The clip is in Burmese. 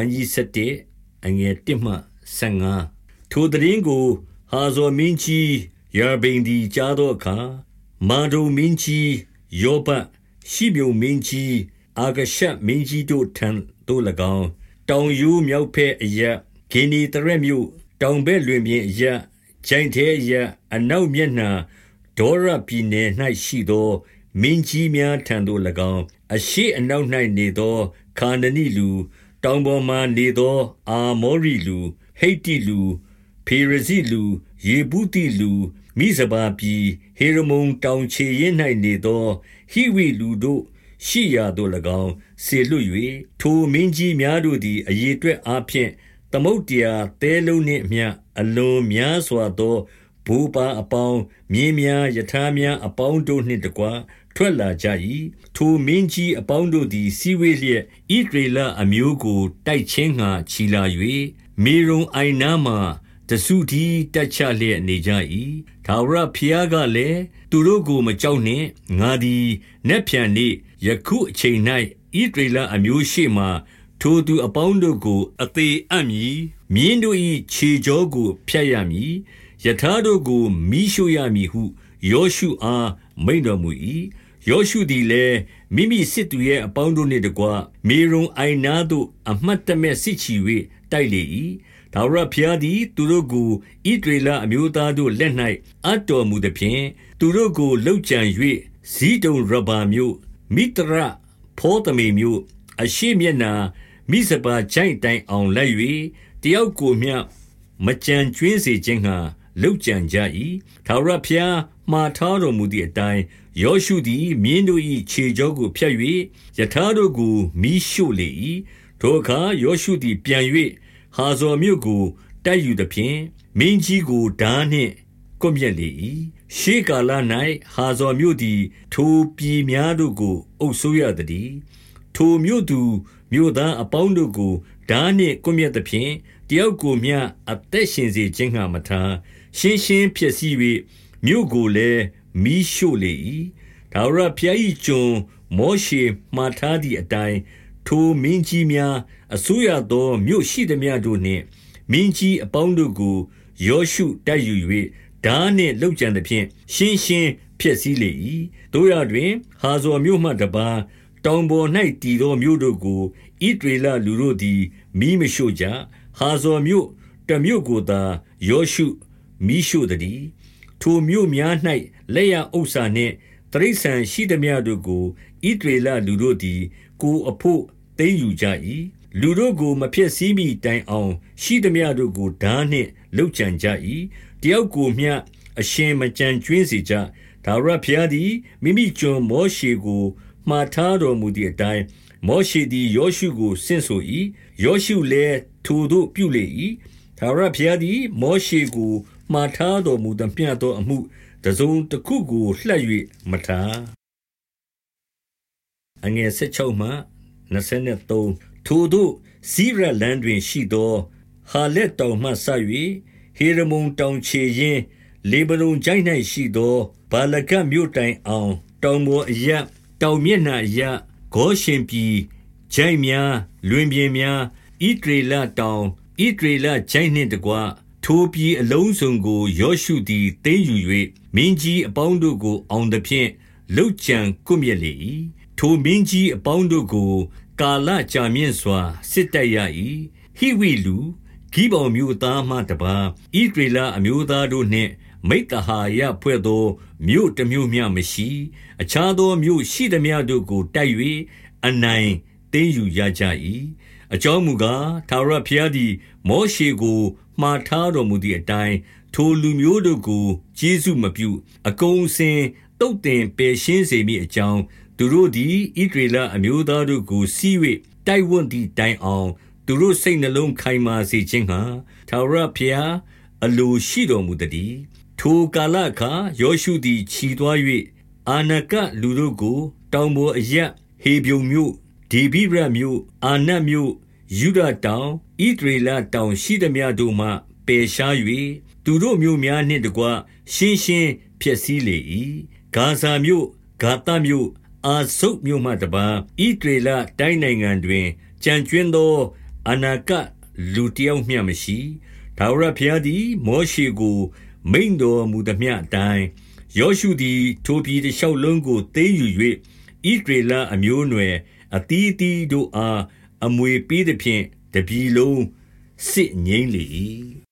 န်းကြီး7အငယ်1မှ15ထိုတရင်ကို ဟာဇော်မင်းကြီးယာဘိန်ဒီကြားသောအခါမာဒုံမင်းကြီးယောဘရှိမြုံမင်းကြီးအာဂရှမင်းကြီးတို့ထံသို့၎င်းတောင်ယူမြောက်ဖက်အရက်ဂိနီတရက်မြို့တောင်ဘက်လွင်ပြင်အရက်ဂျိုင်သေးအရက်အနောက်မျက်နှာဒေါရပြည်နယ်၌ရှိသောမင်းကြီးများထံသို့၎င်းအရှိအနောက်၌နေသောခါနနီလူ တောင်ပေါ်မှနေသော အာမောရိလူ ဟိတ်တိလူ ဖေရဇိလူ ယေဗုတိလူ မိဇဘာပြည် ဟေရမုန်တောင်ခြေရင်၌နေသော ဟိဝိလူတို့ရှိရာသို့၎င်းဆေလွတ်၍ထိုမင်းကြီးများတို့သည် အရေအတွက်အားဖြင့် သမုတ်တရားသဲလုံးနှင့်အမျှ အလွန်များစွာသောဘူပါအပေါင်း မြင်းများယထာများအပေါင်းတို့နှင့်တကွ ထွက်လာကြ၏ထိုမင်းကြီးအပေါင်းတို့သည်စီဝေလျက်ဣဒရေလအမျိုးကို တိုက်ချင်းငှာချီလာ၍မေရုံအိုင်နာမှတဆုတီတက်ချလျက်နေကြ၏ဒါဝရဖျားကလည်းသူတို့ကိုမကြောက်နှင့်ငါသည်နက်ဖြန်နေ့ယခုအချိန်၌ဣဒရေလအမျိုးရှိမှထိုသူအပေါင်းတို့ကို အသေးအံ့မည်မြင်းတို့၏ခြေကြောကိုဖျက်ရမည်ယထာတို့ကိုမိရှုရမည်ဟုယောရှုအားမိန်တော်မူ၏ ယောရှုသည်လည်းမိမိစစ်သူရဲ့အပေါင်းတို့နှင့်တကွမေရုံအိုင်နာသို့အမှတ်တမဲ့စစ်ချီ၍တိုက်လေ၏ဒါဝရဖျားသည်သူတို့ကိုဣဒရေလအမျိုးသားတို့လက်၌အတော်မူသည်ဖြင့်သူတို့ကိုလှုပ်ကြံ၍ဇီးတုံရဘာမြို့မိတရဖောသမီမြို့အရှိမျက်နာမိစပါချိုင်တိုင်အောင်လိုက်၍တယောက်ကိုမျှမကြံကျွင်းစေခြင်းငှာ လှုပ်ကြံကြ၏ထာဝရဘုရားမှားထားတော်မူသည့်အတိုင်းယောရှုသည်မြင်းတို့၏ခြေကြောကိုဖြတ်၍ယထာတို့ကိုမိရှို့လေ၏ထိုအခါယောရှုသည်ပြန်၍ဟာဇော်မြို့ကိုတိုက်ယူသည်ဖြင့်မင်းကြီးကိုဓာနှင့်ကွမြက်လေ၏ရှေးကာလ၌ဟာဇော်မြို့သည်ထိုပြည်များတို့ကိုအုပ်ဆိုးရသည်ထိုမြို့သူမြို့သားအပေါင်းတို့ကိုဓာနှင့်ကွမြက်သည်ဖြင့် တယောက်ကိုမျှအသက်ရှင်စေခြင်းငှာမထားရှင်းရှင်းဖြစ်စီ၍မြို့ကိုလည်းမီးရှို့လေ၏ဒါဝရဖျား၏ကျွန်မောရှေမှားထားသည့်အတိုင်းထိုမင်းကြီးများအစိုးရသောမြို့ရှိသည်များတို့နှင့်မင်းကြီးအပေါင်းတို့ကိုယောရှုတိုက်ယူ၍ဓာနှင့်လှုပ်ကြံသဖြင့်ရှင်းရှင်းဖြစ်စည်းလေ၏တို့ရတွင် ဟာဇော်မြို့မှတပါတောင်ပေါ်၌တည်သောမြို့တို့ကိုဣဒရေလလူတို့သည်မိမရှို့ကြ ဟာဇော်မြို့တမြို့ကိုသာယောရှုမိရှို့သည်ထိုမြို့များ၌လက်ရဥစ္စာနှင့်တရိษံရှိသည်များတို့ကိုဣဒရေလလူတို့သည် ကိုအဖို့သိမ်းယူကြ၏လူတို့ကိုမဖြစ်စည်းမိတိုင်အောင် ရှိသည်များတို့ကိုဓာနှင့်လှုပ်ကြံကြ၏တယောက်ကိုမျှအရှင်မကြံကျွင်းစေကြဒါဝရဖျားသည်မိမိကျွန်မောရှေကိုမှားထားတော်မူသည့်အတိုင်း မောရှေသည်ယောရှုကိုဆင့်ဆို၏ယောရှုလည်းထိုသို့ပြုလေ၏ဒါဝရဖျားသည် မောရှေကိုမှားထားတော်မူသမျှသောအမှုတစုံတစ်ခုကိုလှက်၍မထားအငယ်16မှ23ထိုတို့ဇိရလန်တွင်ရှိသော ဟာလက်တောင်မှဆ၍ဟေရမုန်တောင်ခြေရင်းလေဗနုန်ကျိုင်း၌ရှိသော ဘာလကမြို့တိုင်အောင် တောင်ပေါ်အရတောင်မျက်နှာအရ ဂေါရှင်ပြည်ဂျိုင်းများလွင်ပြင်များဣဒရေလတောင်ဣဒရေလဂျိုင်းနှင့်တကွထိုပြည်အလုံးစုံကိုယောရှုသည်သိမ်းယူ၍မင်းကြီးအပေါင်းတို့ကို အောင်သဖြင့်လှုပ်ကြံကွပ်မြက်လေ၏ထိုမင်းကြီးအပေါင်းတို့ကို ကာလကြာမြင့်စွာစစ်တိုက်ရ၏ဟိဝိလူဂိဘောင်မျိုးသားမှတပါဣဒရေလအမျိုးသားတို့နှင့် မိတ္တဟာယဖွဲ့သောမြို့တစ်မြို့မျှမရှိ အခြားသောမြို့ရှိသည်များတို့ကိုတိုက်၍အနိုင်သိမ်းယူရကြ၏အကြောင်းမူကားသာရဖျားသည် မောရှေကိုမှားထားတော်မူသည့်အတိုင်းထိုလူမျိုးတို့ကိုကျေးဇူးမပြု အကုန်စင်တုတ်တင်ပယ်ရှင်းစေမိအကြောင်းသူတို့သည်ဣဒရေလအမျိုးသားတို့ကိုစီး၍တိုက်ဝန်းသည့်တိုင်အောင် သူတို့စိတ်နှလုံးခိုင်မာစေခြင်းဟာသာရဖျားအလိုရှိတော်မူသည် ထိုကာလအခါယောရှုသည်ခြီသွား၍အာနကလူတို့ကို တောင်ပေါ်အရဟေဗျုံမြို့ဒေဘိရမြို့အာနတ်မြို့ယုဒတောင်ဣဒရေလတောင်ရှိသည်များတို့မှပယ်ရှား၍သူတို့မြို့များနှင့်တကွရှင်းရှင်းဖျက်ဆီးလေ၏ဂါဇာမြို့ဂါသမြို့အာဇုတ်မြို့မှတပါဣဒရေလတိုင်းနိုင်ငံတွင်ကြံကျွင်းသောအနာကလူတယောက်မျှမရှိဒါဝရဘုရားသည်မောရှေကို မိန်တော်မူသမျှအတိုင်းယောရှုသည် ထိုပြည်တစ်လျှောက်လုံးကိုသိမ်းယူ၍ဣဒရေလအမျိုးအနွယ်အသီးအသီးတို့အားအမွေပေးသည်ဖြင့်တပြည်လုံးစစ်ငိမ့်လေ၏